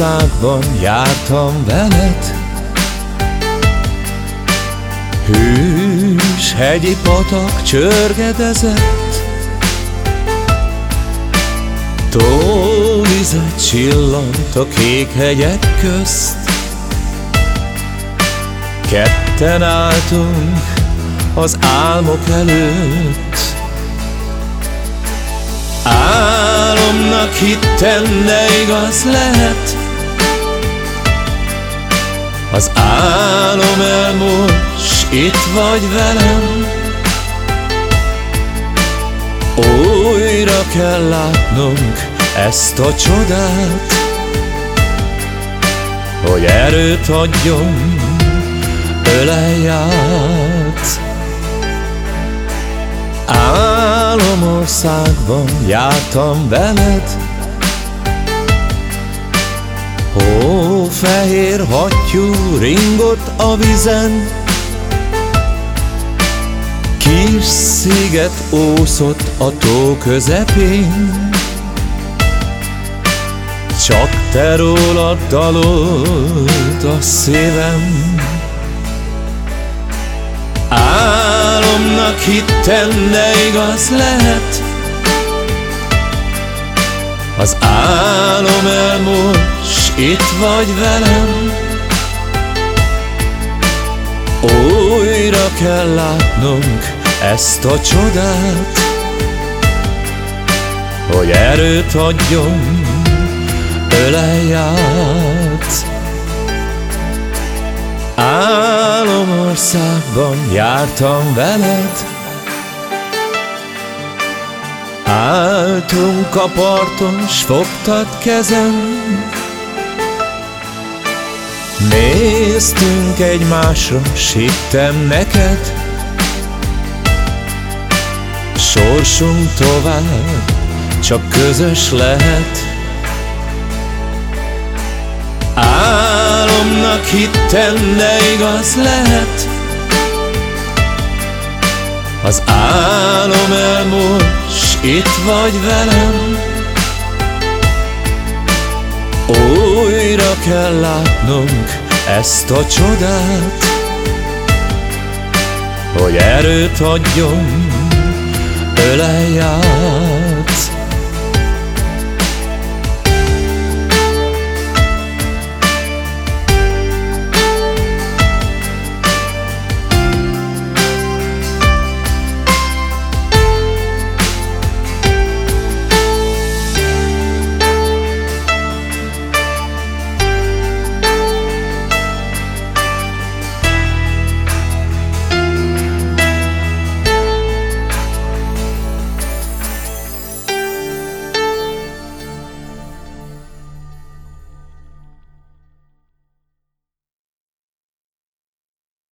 országban jártam veled. Hűs hegyi patak csörgedezett. Tóvizet csillant a kék hegyek közt. Ketten álltunk az álmok előtt. Álomnak hittem, de igaz lehet Az álom elmúlt, s itt vagy velem. Újra kell látnunk ezt a csodát Hogy erőt adjon, ölelj át Álomországban jártam veled Hó fehér hattyú ringott a vizen. Kis sziget úszott a tó közepén. Csak te rólad dalolt a szívem. Álomnak hittem, de igaz lehet. Az álom elmúlt, itt vagy velem. Újra kell látnunk ezt a csodát Hogy erőt adjon, ölelj át Álomországban jártam veled. Álltunk a parton, s fogtad kezem Néztünk egymásra, s neked. Sorsunk tovább csak közös lehet. Álomnak hittem, de igaz lehet. Az álom elmúlt, s itt vagy velem Újra kell látnunk ezt a csodát Hogy erőt adjon, ölelj át